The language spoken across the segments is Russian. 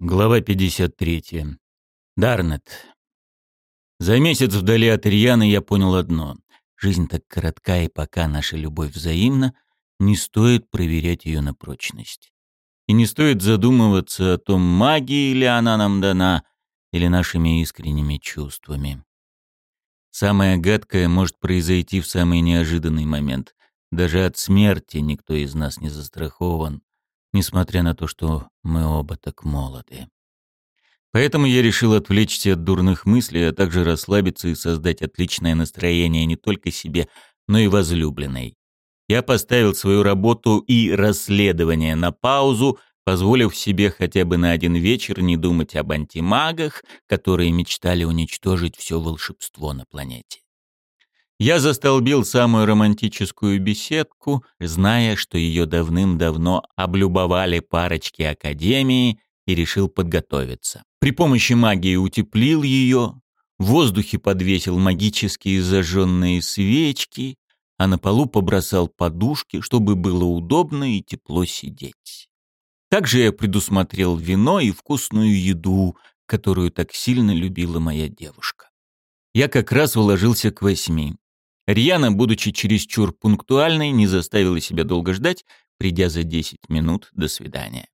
Глава 53. Дарнет. За месяц вдали от Ирьяны я понял одно. Жизнь так коротка, и пока наша любовь взаимна, не стоит проверять ее на прочность. И не стоит задумываться о том, магией ли она нам дана, или нашими искренними чувствами. Самое гадкое может произойти в самый неожиданный момент. Даже от смерти никто из нас не застрахован несмотря на то, что мы оба так молоды. Поэтому я решил отвлечься от дурных мыслей, а также расслабиться и создать отличное настроение не только себе, но и возлюбленной. Я поставил свою работу и расследование на паузу, позволив себе хотя бы на один вечер не думать об антимагах, которые мечтали уничтожить все волшебство на планете. Я застолбил самую романтическую беседку, зная, что ее давным-давно облюбовали парочки академии, и решил подготовиться. При помощи магии утеплил ее, в воздухе подвесил магические зажженные свечки, а на полу побросал подушки, чтобы было удобно и тепло сидеть. Также я предусмотрел вино и вкусную еду, которую так сильно любила моя девушка. Я как раз уложился к восьми. Рьяна, будучи чересчур пунктуальной, не заставила себя долго ждать, придя за 10 минут до свидания.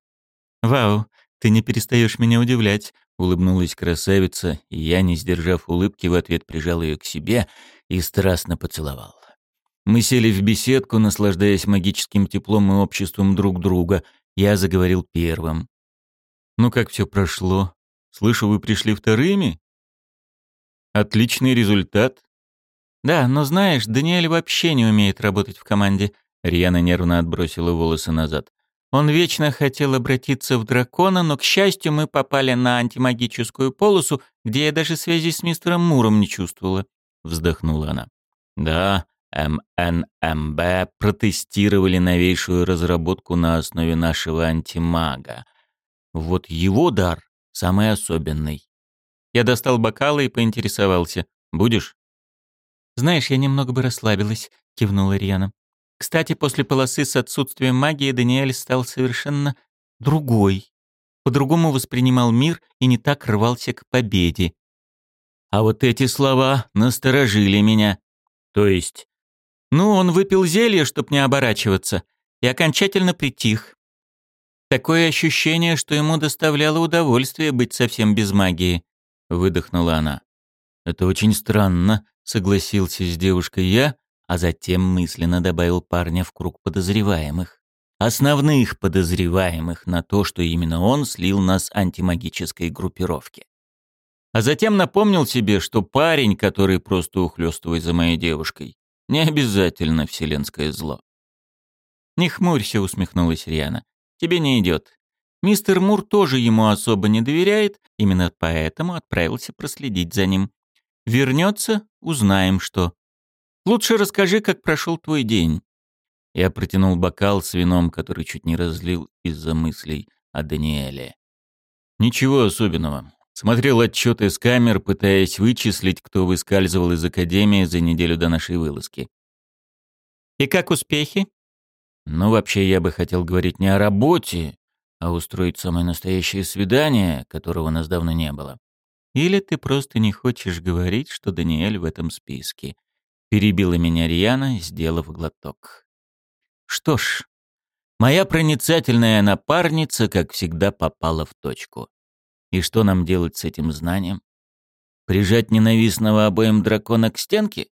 «Вау, ты не перестаешь меня удивлять», — улыбнулась красавица, и я, не сдержав улыбки, в ответ прижал ее к себе и страстно поцеловал. Мы сели в беседку, наслаждаясь магическим теплом и обществом друг друга. Я заговорил первым. «Ну как все прошло? Слышу, вы пришли вторыми?» «Отличный результат. «Да, но знаешь, Даниэль вообще не умеет работать в команде». Рьяна нервно отбросила волосы назад. «Он вечно хотел обратиться в дракона, но, к счастью, мы попали на антимагическую полосу, где я даже связи с мистером Муром не чувствовала», — вздохнула она. «Да, МНМБ протестировали новейшую разработку на основе нашего антимага. Вот его дар самый особенный». Я достал бокалы и поинтересовался. «Будешь?» «Знаешь, я немного бы расслабилась», — кивнула Риана. «Кстати, после полосы с отсутствием магии Даниэль стал совершенно другой. По-другому воспринимал мир и не так рвался к победе». А вот эти слова насторожили меня. То есть... Ну, он выпил зелье, чтоб не оборачиваться, и окончательно притих. Такое ощущение, что ему доставляло удовольствие быть совсем без магии, выдохнула она. Это очень странно, согласился с девушкой я, а затем мысленно добавил парня в круг подозреваемых. Основных подозреваемых на то, что именно он слил нас антимагической группировке. А затем напомнил себе, что парень, который просто ухлёстывает за моей девушкой, не обязательно вселенское зло. «Не хмурься», — усмехнулась Риана. «Тебе не идет. Мистер Мур тоже ему особо не доверяет, именно поэтому отправился проследить за ним. Вернется, узнаем что. Лучше расскажи, как прошел твой день. Я протянул бокал с вином, который чуть не разлил из-за мыслей о Даниэле. Ничего особенного. Смотрел отчеты с камер, пытаясь вычислить, кто выскальзывал из академии за неделю до нашей вылазки. И как успехи? Ну, вообще, я бы хотел говорить не о работе, а устроить самое настоящее свидание, которого у нас давно не было. Или ты просто не хочешь говорить, что Даниэль в этом списке?» Перебила меня Риана, сделав глоток. «Что ж, моя проницательная напарница, как всегда, попала в точку. И что нам делать с этим знанием? Прижать ненавистного обоим дракона к стенке?